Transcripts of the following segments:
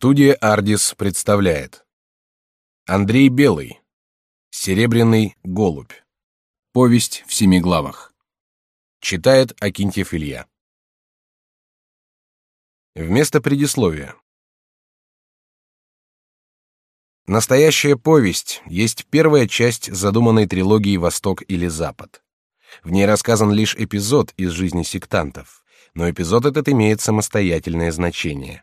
Студия «Ардис» представляет. Андрей Белый. «Серебряный голубь» Повесть в семи главах. Читает Акинтьев Илья. Вместо предисловия. Настоящая повесть есть первая часть задуманной трилогии «Восток или Запад». В ней рассказан лишь эпизод из жизни сектантов, но эпизод этот имеет самостоятельное значение.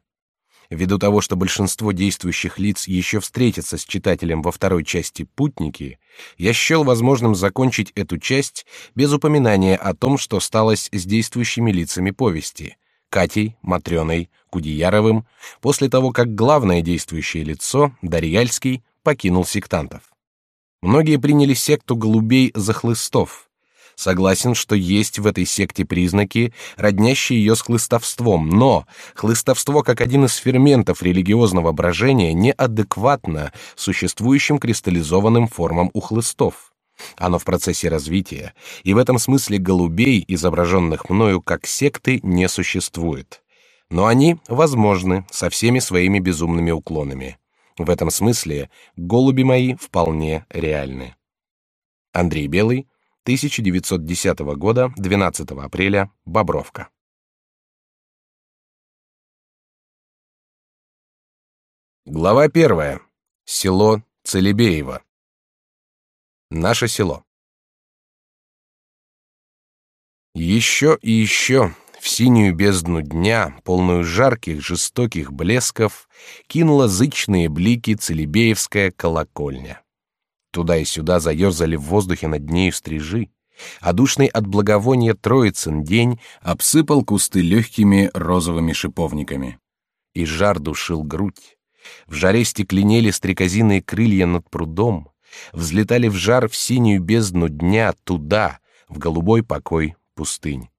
Ввиду того, что большинство действующих лиц еще встретятся с читателем во второй части «Путники», я счел возможным закончить эту часть без упоминания о том, что сталось с действующими лицами повести — Катей, Матрёной, Кудеяровым, после того, как главное действующее лицо, Дарьяльский, покинул сектантов. Многие приняли секту голубей за хлыстов — Согласен, что есть в этой секте признаки, роднящие ее с хлыстовством, но хлыстовство как один из ферментов религиозного брожения неадекватно существующим кристаллизованным формам у хлыстов. Оно в процессе развития, и в этом смысле голубей, изображенных мною как секты, не существует. Но они возможны со всеми своими безумными уклонами. В этом смысле голуби мои вполне реальны. Андрей Белый, 1910 года, 12 апреля, Бобровка. Глава первая. Село Целебеево. Наше село. Еще и еще в синюю бездну дня, полную жарких, жестоких блесков, кинула зычные блики Целебеевская колокольня. Туда и сюда заерзали в воздухе над нею стрижи, а душный от благовония Троицын день обсыпал кусты легкими розовыми шиповниками. И жар душил грудь. В жаре стекленели стрекозиные крылья над прудом, взлетали в жар в синюю бездну дня туда, в голубой покой пустынь.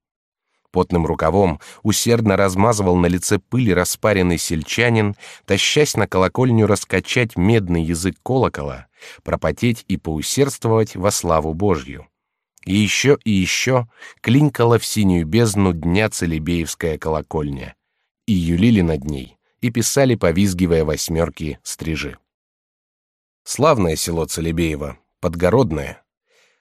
Потным рукавом усердно размазывал на лице пыли распаренный сельчанин, тащась на колокольню раскачать медный язык колокола, пропотеть и поусердствовать во славу Божью. И еще и еще клинкала в синюю бездну дня Целебеевская колокольня, и юлили над ней, и писали, повизгивая восьмерки, стрижи. Славное село Целебеево, подгородное.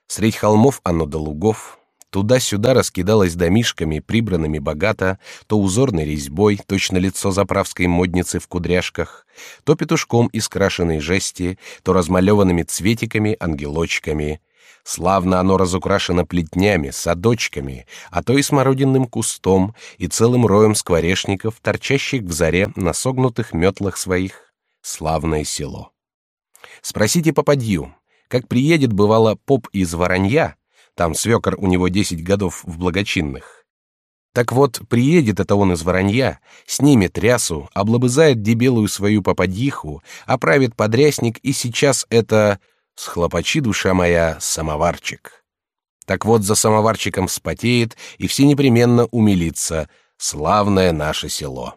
Средь холмов оно до лугов, Туда-сюда раскидалось домишками, прибранными богато, то узорной резьбой, точно лицо заправской модницы в кудряшках, то петушком из крашеной жести, то размалеванными цветиками, ангелочками. Славно оно разукрашено плетнями, садочками, а то и смородинным кустом и целым роем скворечников, торчащих в заре на согнутых метлах своих. Славное село. Спросите попадью, как приедет, бывало, поп из Воронья, там свекор у него десять годов в благочинных. Так вот, приедет это он из Воронья, снимет рясу, облобызает дебелую свою попадьиху, оправит подрясник, и сейчас это, схлопочи, душа моя, самоварчик. Так вот, за самоварчиком вспотеет, и все непременно умилится. Славное наше село.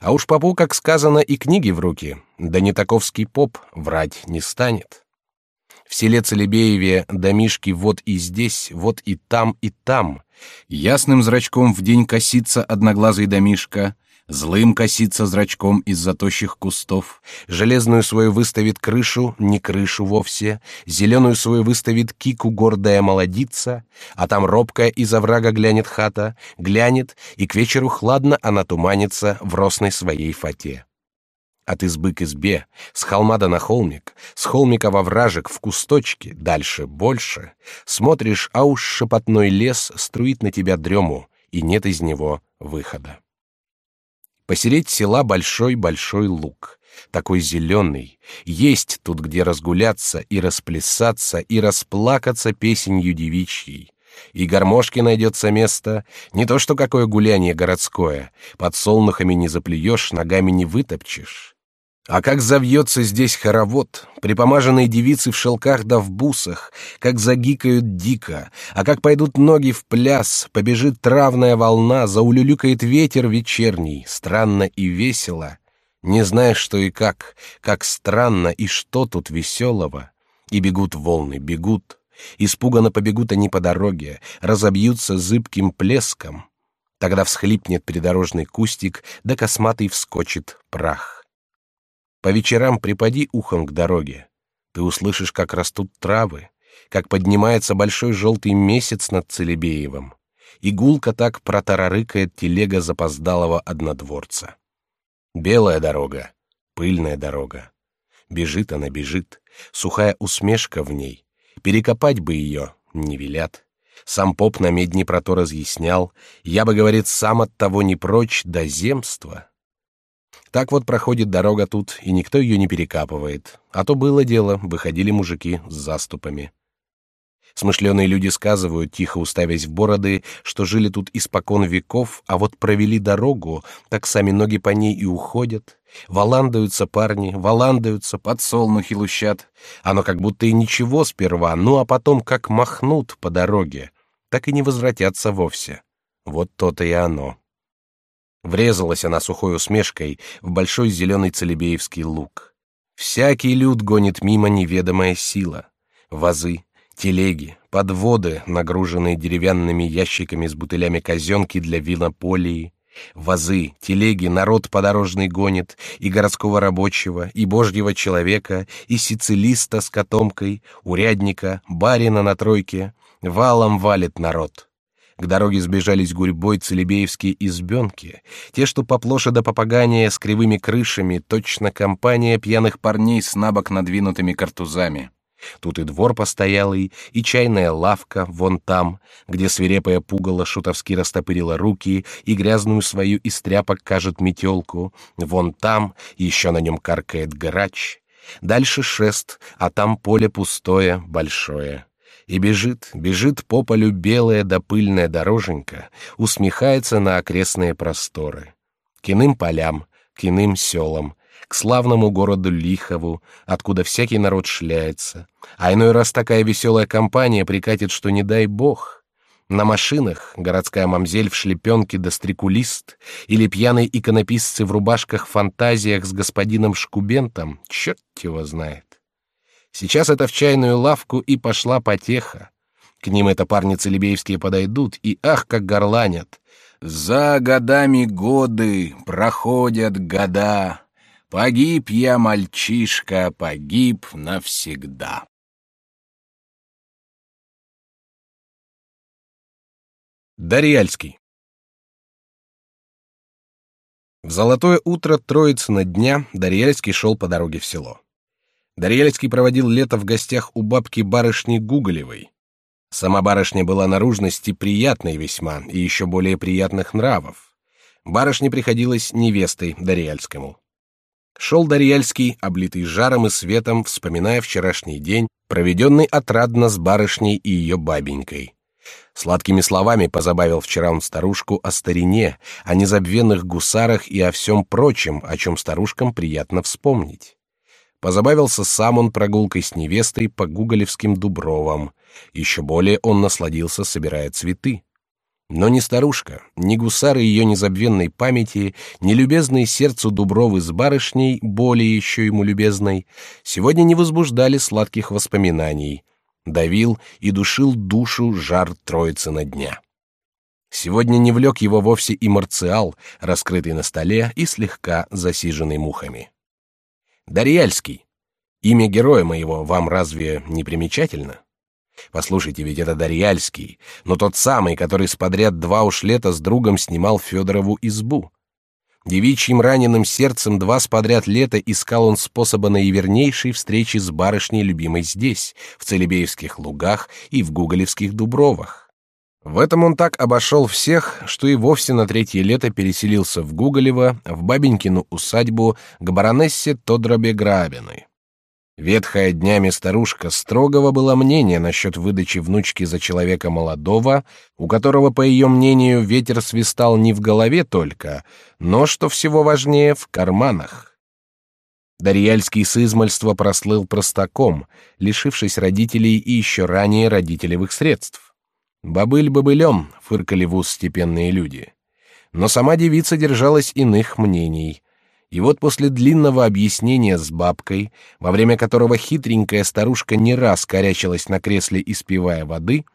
А уж попу, как сказано, и книги в руки. Да не таковский поп врать не станет. В селе Целебееве домишки вот и здесь, вот и там, и там. Ясным зрачком в день косится одноглазый домишка, злым косится зрачком из-за тощих кустов, железную свою выставит крышу, не крышу вовсе, зеленую свою выставит кику гордая молодица, а там робкая из оврага глянет хата, глянет, и к вечеру хладно она туманится в росной своей фате от избы к избе, с холма до на холмик, с холмика во вражек, в кусточки, дальше больше. Смотришь, а уж шепотной лес струит на тебя дрему, и нет из него выхода. Посереть села большой-большой луг, такой зеленый, есть тут где разгуляться и расплясаться и расплакаться песенью девичьей. И гармошке найдется место, не то что какое гуляние городское, под солнухами не заплюешь, ногами не вытопчешь. А как завьется здесь хоровод, припомаженные девицы в шелках да в бусах, как загикают дико, а как пойдут ноги в пляс, побежит травная волна, заулюлюкает ветер вечерний, странно и весело, не знаешь, что и как, как странно и что тут веселого. И бегут волны, бегут, испуганно побегут они по дороге, разобьются зыбким плеском. Тогда всхлипнет придорожный кустик, да косматый вскочит прах По вечерам припади ухом к дороге. Ты услышишь, как растут травы, как поднимается большой желтый месяц над Целебеевым. И гулко так протарарыкает телега запоздалого однодворца. Белая дорога, пыльная дорога. Бежит она, бежит, сухая усмешка в ней. Перекопать бы ее, не велят. Сам поп на медни про то разъяснял. Я бы, говорит, сам от того не прочь до земства. Так вот проходит дорога тут, и никто ее не перекапывает. А то было дело, выходили мужики с заступами. Смышленые люди сказывают, тихо уставясь в бороды, что жили тут испокон веков, а вот провели дорогу, так сами ноги по ней и уходят. Валандаются парни, валандаются, подсолнухи лущат. Оно как будто и ничего сперва, ну а потом как махнут по дороге, так и не возвратятся вовсе. Вот то-то и оно. Врезалась она сухой усмешкой в большой зеленый целебеевский луг. Всякий люд гонит мимо неведомая сила. Вазы, Телеги, подводы, нагруженные деревянными ящиками с бутылями казенки для винополии, вазы, телеги народ подорожный гонит, и городского рабочего, и божьего человека, и сицилиста с котомкой, урядника, барина на тройке, валом валит народ. К дороге сбежались гурьбой целебеевские избенки, те, что поплоше до попагания с кривыми крышами, точно компания пьяных парней с набок надвинутыми картузами. Тут и двор постоялый, и чайная лавка вон там, где свирепая пугало шутовски растопырила руки и грязную свою из тряпок кажет метелку. Вон там еще на нем каркает грач. Дальше шест, а там поле пустое, большое. И бежит, бежит по полю белая да пыльная дороженька, усмехается на окрестные просторы. К иным полям, к иным селам, к славному городу Лихову, откуда всякий народ шляется. А иной раз такая веселая компания прикатит, что не дай бог. На машинах городская мамзель в шлепенке да стрекулист или пьяные иконописцы в рубашках-фантазиях с господином Шкубентом, черт его знает. Сейчас это в чайную лавку и пошла потеха. К ним это парни целебеевские подойдут и ах, как горланят. «За годами годы проходят года, Погиб я, мальчишка, погиб навсегда. Дарьяльский. В золотое утро Троицына дня Дарьяльский шел по дороге в село. Дарьяльский проводил лето в гостях у бабки барышни Гуголевой. Сама барышня была наружности приятной весьма и еще более приятных нравов. Барышне приходилась невестой Дарьяльскому. Шел Дарьяльский, облитый жаром и светом, вспоминая вчерашний день, проведенный отрадно с барышней и ее бабенькой. Сладкими словами позабавил вчера он старушку о старине, о незабвенных гусарах и о всем прочем, о чем старушкам приятно вспомнить. Позабавился сам он прогулкой с невестой по Гуголевским дубровам. Еще более он насладился, собирая цветы. Но ни старушка, ни гусары ее незабвенной памяти, ни любезные сердцу Дубровы с барышней, более еще ему любезной, сегодня не возбуждали сладких воспоминаний. Давил и душил душу жар троицы на дня. Сегодня не влек его вовсе и марциал, раскрытый на столе и слегка засиженный мухами. Дарьяльский. Имя героя моего вам разве не примечательно? Послушайте, ведь это Дарьяльский, но тот самый, который с подряд два уж лета с другом снимал Федорову избу. Девичьим раненым сердцем два сподряд лета искал он способа наивернейшей встречи с барышней любимой здесь, в Целебеевских лугах и в Гуголевских дубровах. В этом он так обошел всех, что и вовсе на третье лето переселился в Гуголево, в бабенькину усадьбу к баронессе Тодробе Грабиной. Ветхая днями старушка строгого было мнения насчет выдачи внучки за человека молодого, у которого, по ее мнению, ветер свистал не в голове только, но, что всего важнее, в карманах. Дарьяльский с измальства прослыл простаком, лишившись родителей и еще ранее родителевых средств. Бобыль бобылем, фыркали в ус степенные люди. Но сама девица держалась иных мнений — и вот после длинного объяснения с бабкой, во время которого хитренькая старушка не раз корячилась на кресле, испивая воды,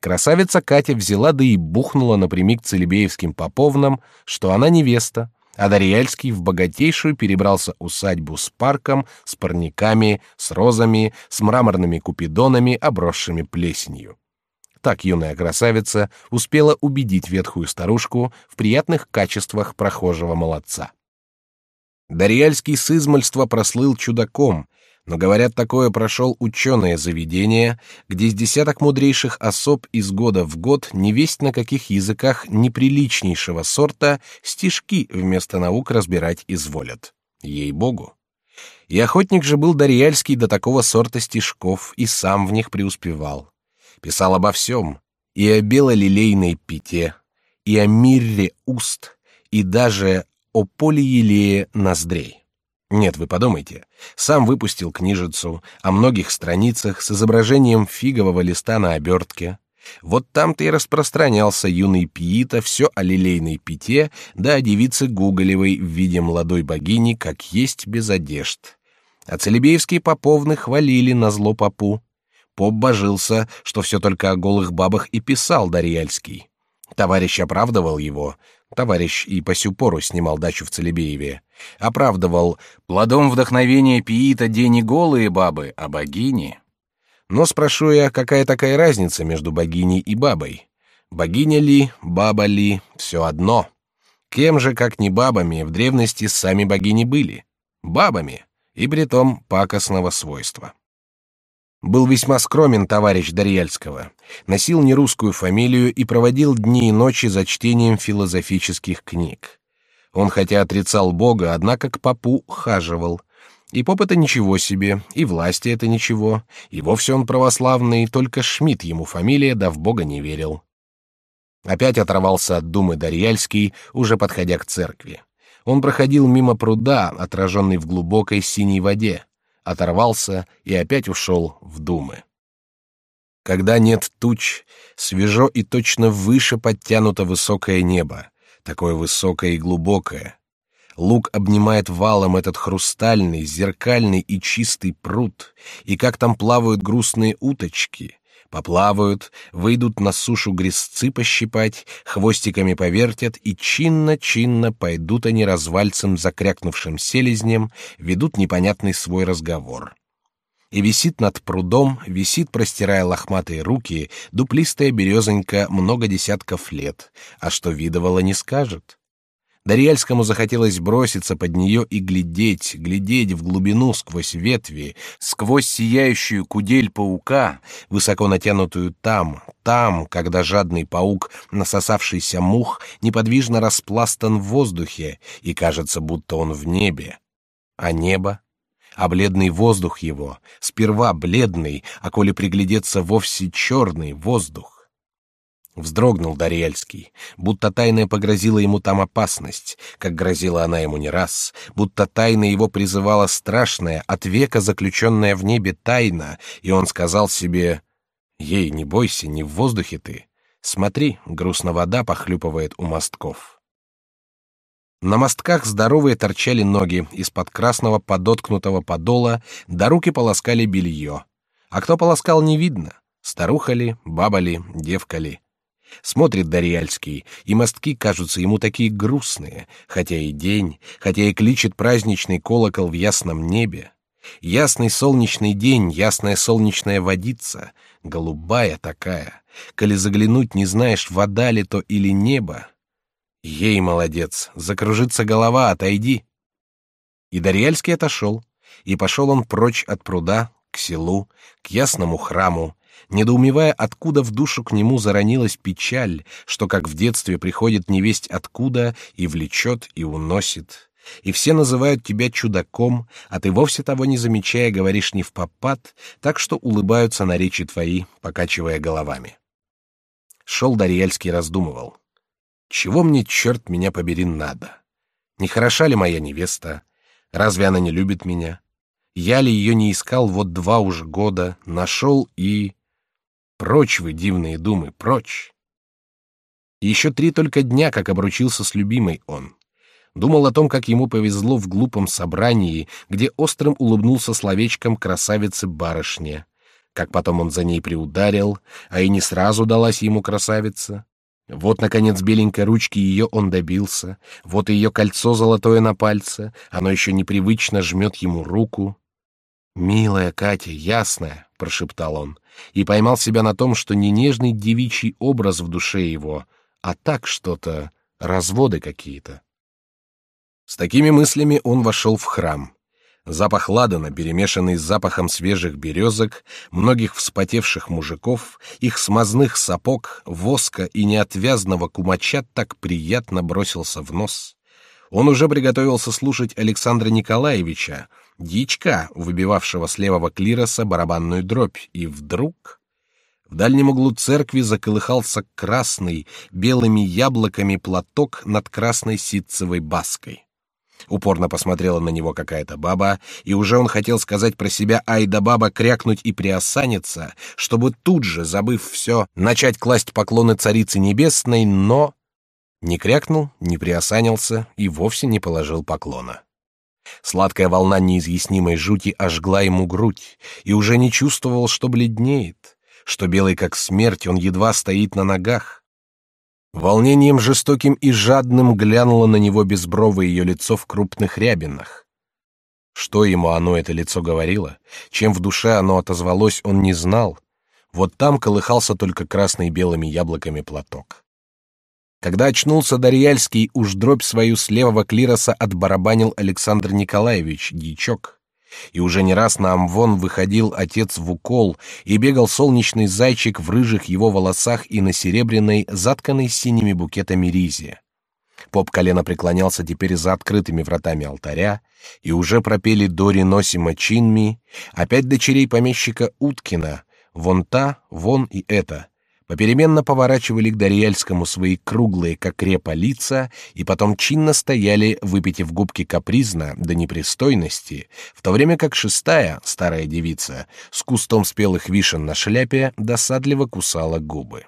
красавица Катя взяла да и бухнула напрямик целебеевским поповнам, что она невеста, а Дарьяльский в богатейшую перебрался усадьбу с парком, с парниками, с розами, с мраморными купидонами, обросшими плесенью. Так юная красавица успела убедить ветхую старушку в приятных качествах прохожего молодца. Дарьяльский с измольства прослыл чудаком, но, говорят, такое прошел ученое заведение, где с десяток мудрейших особ из года в год невесть на каких языках неприличнейшего сорта стишки вместо наук разбирать изволят. Ей-богу. И охотник же был Дарьяльский до такого сорта стишков и сам в них преуспевал. Писал обо всем, и о белолилейной пите, и о мирре уст, и даже о полиелее ноздрей. Нет, вы подумайте. Сам выпустил книжицу о многих страницах с изображением фигового листа на обертке. Вот там-то и распространялся юный Пиита все о лилейной пите, да о девице Гуголевой в виде молодой богини, как есть без одежд. А целебеевские поповны хвалили на зло попу. Поп божился, что все только о голых бабах и писал Дарьяльский. Товарищ оправдывал его, товарищ и по сю пору снимал дачу в Целебееве, оправдывал плодом вдохновения Пиита день не голые бабы, а богини. Но спрошу я, какая такая разница между богиней и бабой? Богиня ли, баба ли, все одно. Кем же, как не бабами, в древности сами богини были? Бабами, и при том пакостного свойства. Был весьма скромен товарищ Дарьяльского, носил нерусскую фамилию и проводил дни и ночи за чтением философических книг. Он хотя отрицал Бога, однако к попу хаживал. И поп это ничего себе, и власти это ничего, и вовсе он православный, только Шмидт ему фамилия, да в Бога не верил. Опять оторвался от думы Дарьяльский, уже подходя к церкви. Он проходил мимо пруда, отраженный в глубокой синей воде оторвался и опять ушел в думы. Когда нет туч, свежо и точно выше подтянуто высокое небо, такое высокое и глубокое. Лук обнимает валом этот хрустальный, зеркальный и чистый пруд, и как там плавают грустные уточки, Поплавают, выйдут на сушу грязцы пощипать, хвостиками повертят, и чинно-чинно пойдут они развальцем закрякнувшим селезнем, ведут непонятный свой разговор. И висит над прудом, висит, простирая лохматые руки, дуплистая березонька много десятков лет, а что видывала не скажет. Дарьяльскому захотелось броситься под нее и глядеть, глядеть в глубину сквозь ветви, сквозь сияющую кудель паука, высоко натянутую там, там, когда жадный паук, насосавшийся мух, неподвижно распластан в воздухе, и кажется, будто он в небе. А небо? А бледный воздух его, сперва бледный, а коли приглядеться, вовсе черный воздух. Вздрогнул Дарьяльский, будто тайная погрозила ему там опасность, как грозила она ему не раз, будто тайна его призывала страшная, от века заключенная в небе тайна, и он сказал себе «Ей, не бойся, не в воздухе ты. Смотри, грустно вода похлюпывает у мостков». На мостках здоровые торчали ноги из-под красного подоткнутого подола, да руки полоскали белье. А кто полоскал, не видно. Старуха ли, баба ли, девка ли. Смотрит Дарьяльский, и мостки кажутся ему такие грустные, хотя и день, хотя и кличет праздничный колокол в ясном небе. Ясный солнечный день, ясная солнечная водица, голубая такая. Коли заглянуть не знаешь, вода ли то или небо. Ей, молодец, закружится голова, отойди. И Дарьяльский отошел, и пошел он прочь от пруда, к селу, к ясному храму, недоумевая, откуда в душу к нему заронилась печаль, что как в детстве приходит невесть откуда и влечет и уносит. И все называют тебя чудаком, а ты вовсе того не замечая говоришь не в попад, так что улыбаются на речи твои, покачивая головами. Шел Дарьяльский раздумывал. Чего мне, черт меня побери, надо? Не хороша ли моя невеста? Разве она не любит меня? Я ли ее не искал вот два уже года, нашел и... Прочь вы, дивные думы, прочь. еще три только дня, как обручился с любимой он. Думал о том, как ему повезло в глупом собрании, где острым улыбнулся словечком красавицы-барышне. Как потом он за ней приударил, а и не сразу далась ему красавица. Вот, наконец, беленькой ручки ее он добился, вот ее кольцо золотое на пальце, оно еще непривычно жмет ему руку. «Милая Катя, ясная», — прошептал он, и поймал себя на том, что не нежный девичий образ в душе его, а так что-то, разводы какие-то. С такими мыслями он вошел в храм. Запах ладана, перемешанный с запахом свежих березок, многих вспотевших мужиков, их смазных сапог, воска и неотвязного кумача так приятно бросился в нос. Он уже приготовился слушать Александра Николаевича, дичка, выбивавшего с левого клироса барабанную дробь, и вдруг... В дальнем углу церкви заколыхался красный, белыми яблоками платок над красной ситцевой баской. Упорно посмотрела на него какая-то баба, и уже он хотел сказать про себя «Ай да баба» крякнуть и приосаниться, чтобы тут же, забыв все, начать класть поклоны царице небесной, но... Не крякнул, не приосанился и вовсе не положил поклона. Сладкая волна неизъяснимой жути ожгла ему грудь, и уже не чувствовал, что бледнеет, что белый как смерть он едва стоит на ногах, Волнением жестоким и жадным глянуло на него безбровое ее лицо в крупных рябинах. Что ему оно, это лицо, говорило? Чем в душе оно отозвалось, он не знал. Вот там колыхался только красный белыми яблоками платок. Когда очнулся Дарьяльский, уж дробь свою с левого клироса отбарабанил Александр Николаевич, дьячок. И уже не раз на Амвон выходил отец в укол, и бегал солнечный зайчик в рыжих его волосах и на серебряной, затканной синими букетами ризе. Поп колено преклонялся теперь за открытыми вратами алтаря, и уже пропели Дори Носима Чинми, опять дочерей помещика Уткина, вон та, вон и это, попеременно поворачивали к Дарьяльскому свои круглые, как репа, лица, и потом чинно стояли, выпитив губки капризно, до непристойности, в то время как шестая, старая девица, с кустом спелых вишен на шляпе, досадливо кусала губы.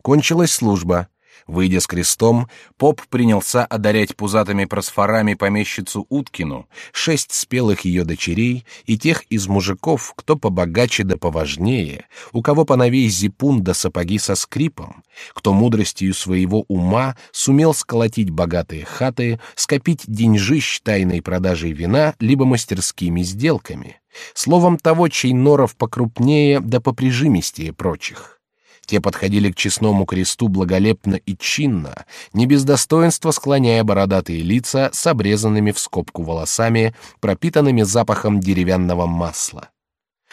Кончилась служба, Выйдя с крестом, поп принялся одарять пузатыми просфорами помещицу Уткину, шесть спелых ее дочерей и тех из мужиков, кто побогаче да поважнее, у кого поновей зипун да сапоги со скрипом, кто мудростью своего ума сумел сколотить богатые хаты, скопить деньжищ тайной продажей вина либо мастерскими сделками, словом того, чей норов покрупнее да поприжимистее прочих. Те подходили к честному кресту благолепно и чинно, не без достоинства склоняя бородатые лица с обрезанными в скобку волосами, пропитанными запахом деревянного масла.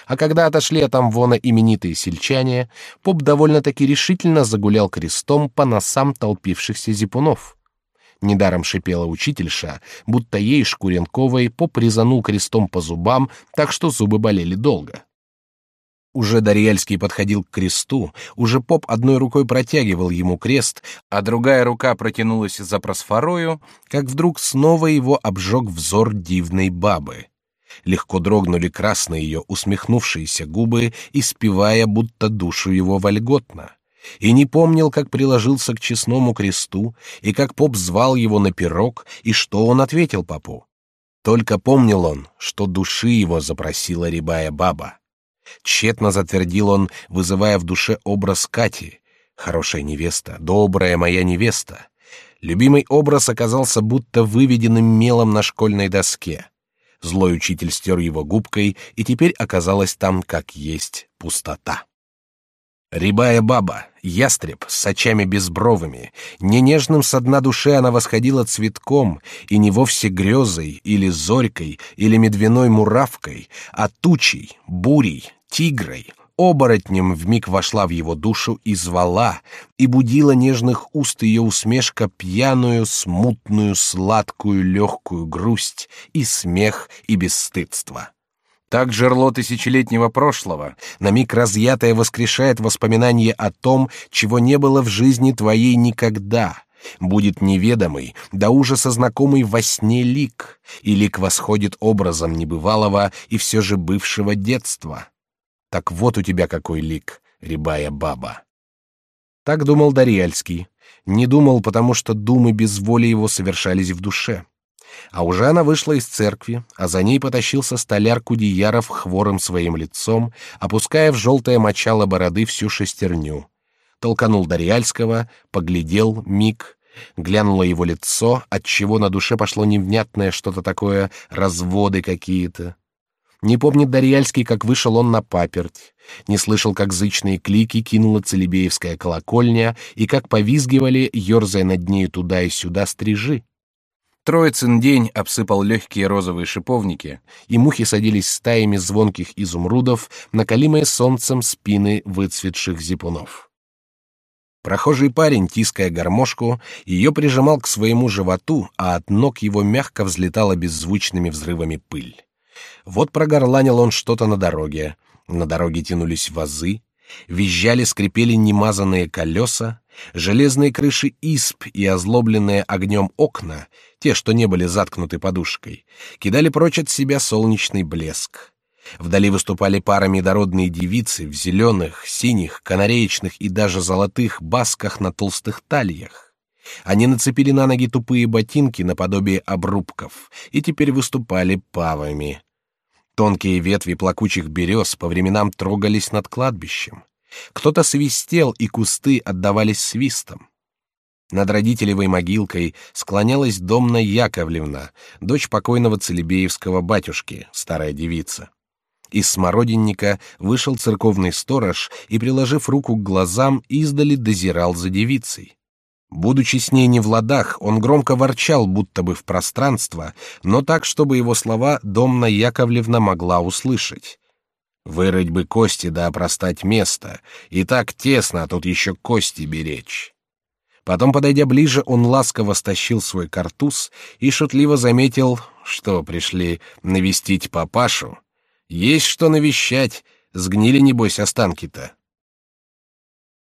А когда отошли от Амвона именитые сельчане, поп довольно-таки решительно загулял крестом по носам толпившихся зипунов. Недаром шипела учительша, будто ей Шкуренковой поп резанул крестом по зубам, так что зубы болели долго. Уже Дарьяльский подходил к кресту, уже поп одной рукой протягивал ему крест, а другая рука протянулась за просфорою, как вдруг снова его обжег взор дивной бабы. Легко дрогнули красные ее усмехнувшиеся губы, испевая, будто душу его вольготно. И не помнил, как приложился к честному кресту, и как поп звал его на пирог, и что он ответил попу. Только помнил он, что души его запросила рябая баба. Тщетно затвердил он, вызывая в душе образ Кати. Хорошая невеста, добрая моя невеста. Любимый образ оказался будто выведенным мелом на школьной доске. Злой учитель стер его губкой, и теперь оказалась там, как есть, пустота. Рябая баба, ястреб с очами безбровыми, не нежным со дна души она восходила цветком, и не вовсе грезой, или зорькой, или медвяной муравкой, а тучей, бурей, тигрой, оборотнем вмиг вошла в его душу и звала, и будила нежных уст ее усмешка пьяную, смутную, сладкую, легкую грусть и смех и бесстыдство. Так жерло тысячелетнего прошлого, на миг разъятое воскрешает воспоминание о том, чего не было в жизни твоей никогда. Будет неведомый, до ужаса знакомый во сне лик, и лик восходит образом небывалого и все же бывшего детства. Так вот у тебя какой лик, рябая баба. Так думал Дарьяльский. Не думал, потому что думы без воли его совершались в душе. А уже она вышла из церкви, а за ней потащился столяр Кудеяров хворым своим лицом, опуская в желтое мочало бороды всю шестерню. толканул Дарьяльского, поглядел миг, глянуло его лицо, от чего на душе пошло невнятное что-то такое, разводы какие-то. Не помнит Дарьяльский, как вышел он на паперть, не слышал, как зычные клики кинула Целебеевская колокольня и как повизгивали, ерзая над нею туда и сюда стрижи. Троицын день обсыпал легкие розовые шиповники, и мухи садились стаями звонких изумрудов, накалимые солнцем спины выцветших зипунов. Прохожий парень, тиская гармошку, ее прижимал к своему животу, а от ног его мягко взлетала беззвучными взрывами пыль. Вот прогорланил он что-то на дороге. На дороге тянулись вазы, визжали, скрипели немазанные колеса, железные крыши исп и озлобленные огнем окна, те, что не были заткнуты подушкой, кидали прочь от себя солнечный блеск. Вдали выступали парами дородные девицы в зеленых, синих, канареечных и даже золотых басках на толстых талиях. Они нацепили на ноги тупые ботинки наподобие обрубков и теперь выступали павами. Тонкие ветви плакучих берез по временам трогались над кладбищем. Кто-то свистел, и кусты отдавались свистом. Над родителевой могилкой склонялась Домна Яковлевна, дочь покойного Целебеевского батюшки, старая девица. Из смородинника вышел церковный сторож и, приложив руку к глазам, издали дозирал за девицей. Будучи с ней не в ладах, он громко ворчал, будто бы в пространство, но так, чтобы его слова Домна Яковлевна могла услышать. Вырыть бы кости да опростать место, и так тесно, а тут еще кости беречь. Потом, подойдя ближе, он ласково стащил свой картуз и шутливо заметил, что пришли навестить папашу. Есть что навещать, сгнили, небось, останки-то.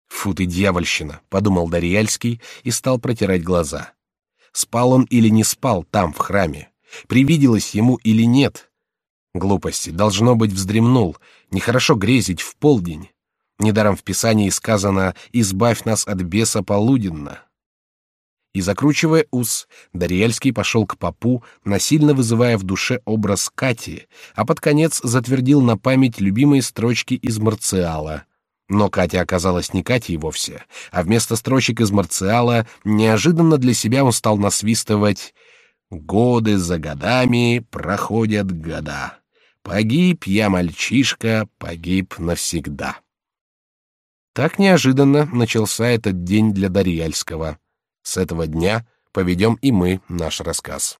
Фу ты, дьявольщина, подумал Дарьяльский и стал протирать глаза. Спал он или не спал там, в храме? Привиделось ему или нет? Глупости, должно быть, вздремнул. Нехорошо грезить в полдень. Недаром в Писании сказано «избавь нас от беса полуденно». И закручивая ус, Дарьяльский пошел к попу, насильно вызывая в душе образ Кати, а под конец затвердил на память любимые строчки из Марциала. Но Катя оказалась не Катей вовсе, а вместо строчек из Марциала неожиданно для себя он стал насвистывать «Годы за годами проходят года. Погиб я, мальчишка, погиб навсегда». Так неожиданно начался этот день для Дарьяльского. С этого дня поведем и мы наш рассказ.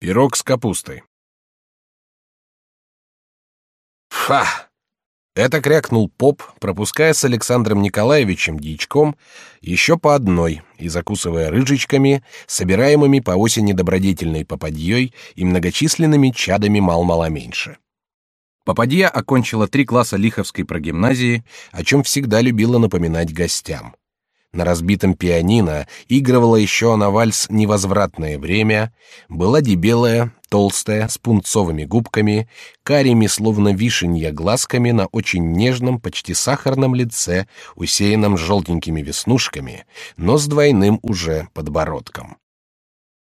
Пирог с капустой. Фа! Это крякнул поп, пропуская с Александром Николаевичем дичком еще по одной и закусывая рыжечками, собираемыми по осени добродетельной попадьей и многочисленными чадами мал-мало меньше. Попадья окончила три класса Лиховской прогимназии, о чем всегда любила напоминать гостям. На разбитом пианино игрывала еще на вальс «Невозвратное время», была дебелая, толстая, с пунцовыми губками, карими, словно вишенья, глазками на очень нежном, почти сахарном лице, усеянном желтенькими веснушками, но с двойным уже подбородком.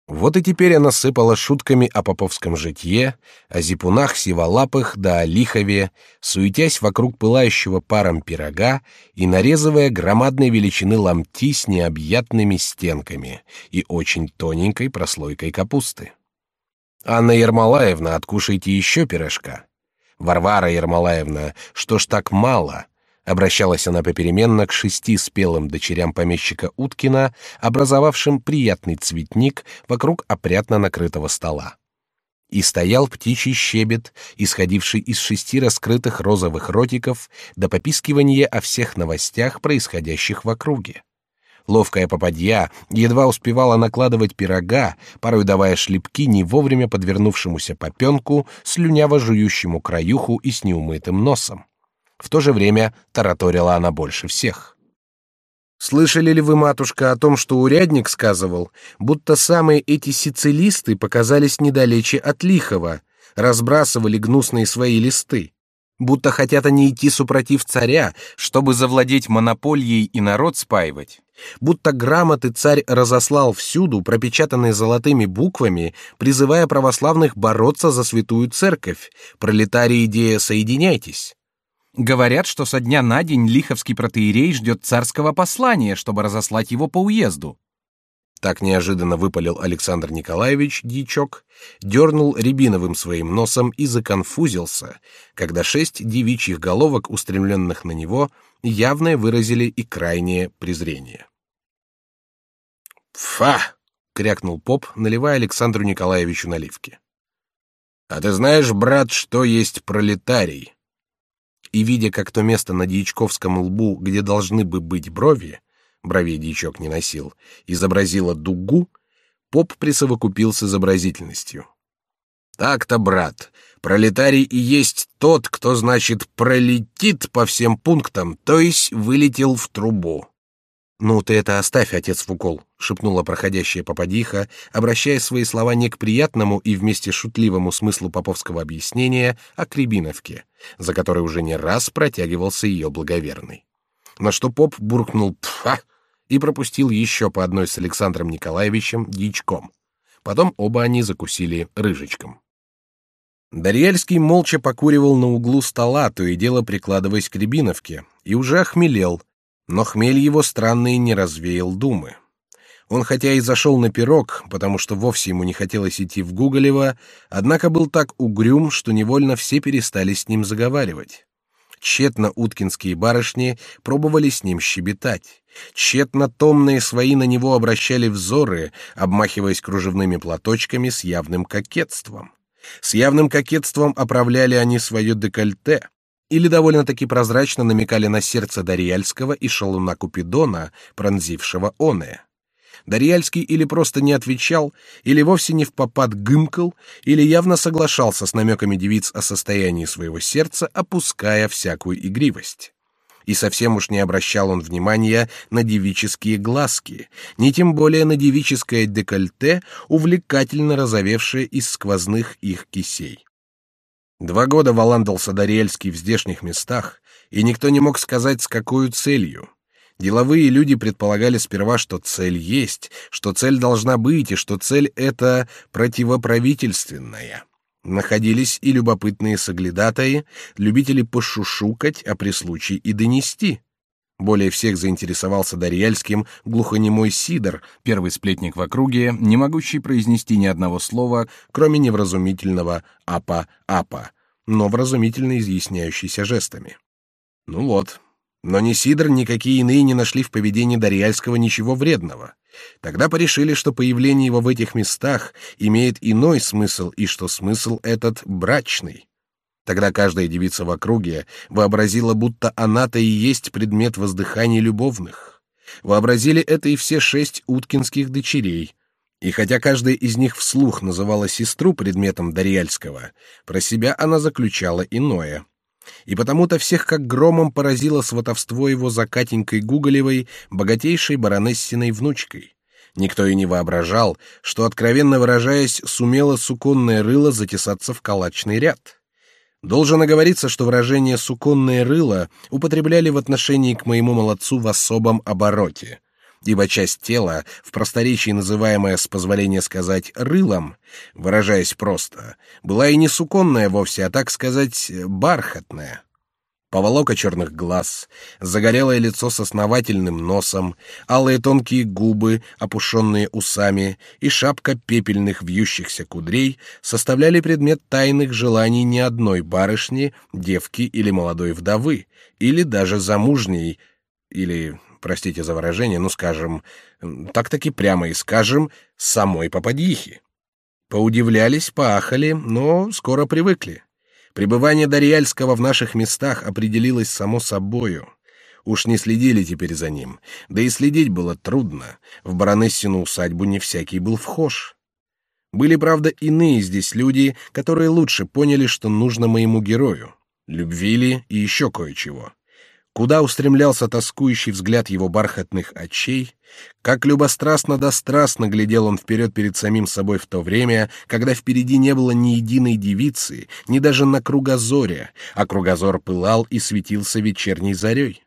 Вот и теперь она сыпала шутками о поповском житье, о зипунах сиволапых да о лихове, суетясь вокруг пылающего паром пирога и нарезывая громадной величины ломти с необъятными стенками и очень тоненькой прослойкой капусты. «Анна Ермолаевна, откушайте еще пирожка». «Варвара Ермолаевна, что ж так мало?» Обращалась она попеременно к шести спелым дочерям помещика Уткина, образовавшим приятный цветник вокруг опрятно накрытого стола. И стоял птичий щебет, исходивший из шести раскрытых розовых ротиков, до попискивания о всех новостях, происходящих в округе. Ловкая попадья едва успевала накладывать пирога, порой давая шлепки не вовремя подвернувшемуся попенку, слюняво жующему краюху и с неумытым носом. В то же время тараторила она больше всех. Слышали ли вы, матушка, о том, что урядник сказывал, будто самые эти сицилисты показались недалече от Лихова, разбрасывали гнусные свои листы? Будто хотят они идти супротив царя, чтобы завладеть монополией и народ спаивать. Будто грамоты царь разослал всюду, пропечатанные золотыми буквами, призывая православных бороться за святую церковь. Пролетарии идея «соединяйтесь». Говорят, что со дня на день лиховский протеерей ждет царского послания, чтобы разослать его по уезду. Так неожиданно выпалил Александр Николаевич дичок, дернул рябиновым своим носом и законфузился, когда шесть девичьих головок, устремленных на него, явно выразили и крайнее презрение. «Фа!» — крякнул поп, наливая Александру Николаевичу наливки. «А ты знаешь, брат, что есть пролетарий?» И, видя, как то место на дьячковском лбу, где должны бы быть брови, бровей дьячок не носил, изобразила дугу, поп присовокупил с изобразительностью. Так-то, брат, пролетарий и есть тот, кто, значит, пролетит по всем пунктам, то есть вылетел в трубу. Ну ты это оставь, отец Фукол, шепнула проходящая попадиха, обращая свои слова не к приятному и вместе шутливому смыслу поповского объяснения, а к Рябиновке, за которой уже не раз протягивался ее благоверный. На что поп буркнул «пфа» и пропустил еще по одной с Александром Николаевичем дичком. Потом оба они закусили рыжечком. Дарьяльский молча покуривал на углу стола, то и дело прикладываясь к Рябиновке, и уже охмелел, но хмель его странный не развеял думы. Он хотя и зашел на пирог, потому что вовсе ему не хотелось идти в Гуголево, однако был так угрюм, что невольно все перестали с ним заговаривать. Тщетно уткинские барышни пробовали с ним щебетать. Тщетно томные свои на него обращали взоры, обмахиваясь кружевными платочками с явным кокетством. С явным кокетством оправляли они свое декольте или довольно-таки прозрачно намекали на сердце Дарьяльского и шалуна Купидона, пронзившего оное. Дарьяльский или просто не отвечал, или вовсе не в попад гымкал, или явно соглашался с намеками девиц о состоянии своего сердца, опуская всякую игривость. И совсем уж не обращал он внимания на девические глазки, ни тем более на девическое декольте, увлекательно разовевшее из сквозных их кисей. Два года валандался Дарельский в здешних местах, и никто не мог сказать, с какой целью. Деловые люди предполагали сперва, что цель есть, что цель должна быть, и что цель эта противоправительственная. Находились и любопытные соглядатаи, любители пошушукать, а при случае и донести. Более всех заинтересовался Дарьяльским глухонемой Сидор, первый сплетник в округе, не могущий произнести ни одного слова, кроме невразумительного «апа-апа», но вразумительно изъясняющийся жестами. Ну вот. Но ни Сидор, ни какие иные не нашли в поведении Дарьяльского ничего вредного. Тогда порешили, что появление его в этих местах имеет иной смысл, и что смысл этот брачный. Тогда каждая девица в округе вообразила, будто она-то и есть предмет воздыханий любовных. Вообразили это и все шесть уткинских дочерей. И хотя каждая из них вслух называла сестру предметом Дарьяльского, про себя она заключала иное. И потому-то всех как громом поразило сватовство его за Катенькой Гуголевой, богатейшей баронессиной внучкой. Никто и не воображал, что, откровенно выражаясь, сумело суконное рыло затесаться в калачный ряд. Должен оговориться, что выражение «суконное рыло» употребляли в отношении к моему молодцу в особом обороте, ибо часть тела, в просторечии называемая, с позволения сказать, рылом, выражаясь просто, была и не суконная вовсе, а, так сказать, бархатная. Поволока черных глаз, загорелое лицо с основательным носом, алые тонкие губы, опушенные усами, и шапка пепельных вьющихся кудрей составляли предмет тайных желаний не одной барышни, девки или молодой вдовы, или даже замужней, или, простите за выражение, ну, скажем, так-таки прямо и скажем, самой попадьихи. Поудивлялись, поахали, но скоро привыкли. Пребывание Дарьяльского в наших местах определилось само собою. Уж не следили теперь за ним, да и следить было трудно. В баронессину усадьбу не всякий был вхож. Были, правда, иные здесь люди, которые лучше поняли, что нужно моему герою. Любви ли и еще кое-чего. Куда устремлялся тоскующий взгляд его бархатных очей, как любострастно да страстно глядел он вперед перед самим собой в то время, когда впереди не было ни единой девицы, ни даже на кругозоре, а кругозор пылал и светился вечерней зарей.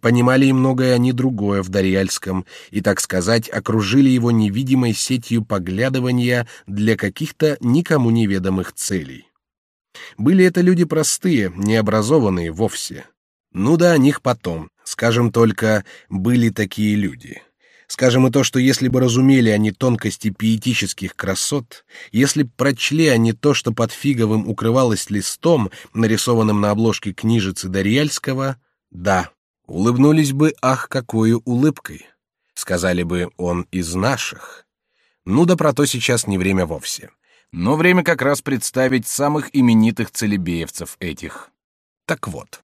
Понимали и многое они другое в Дарьяльском, и, так сказать, окружили его невидимой сетью поглядывания для каких-то никому неведомых целей. Были это люди простые, необразованные вовсе. Ну да о них потом. Скажем только, были такие люди. Скажем и то, что если бы разумели они тонкости пиетических красот, если б прочли они то, что под фиговым укрывалось листом, нарисованным на обложке книжицы Дарьяльского, да, улыбнулись бы, ах, какой улыбкой. Сказали бы, он из наших. Ну да про то сейчас не время вовсе. Но время как раз представить самых именитых целебеевцев этих. Так вот.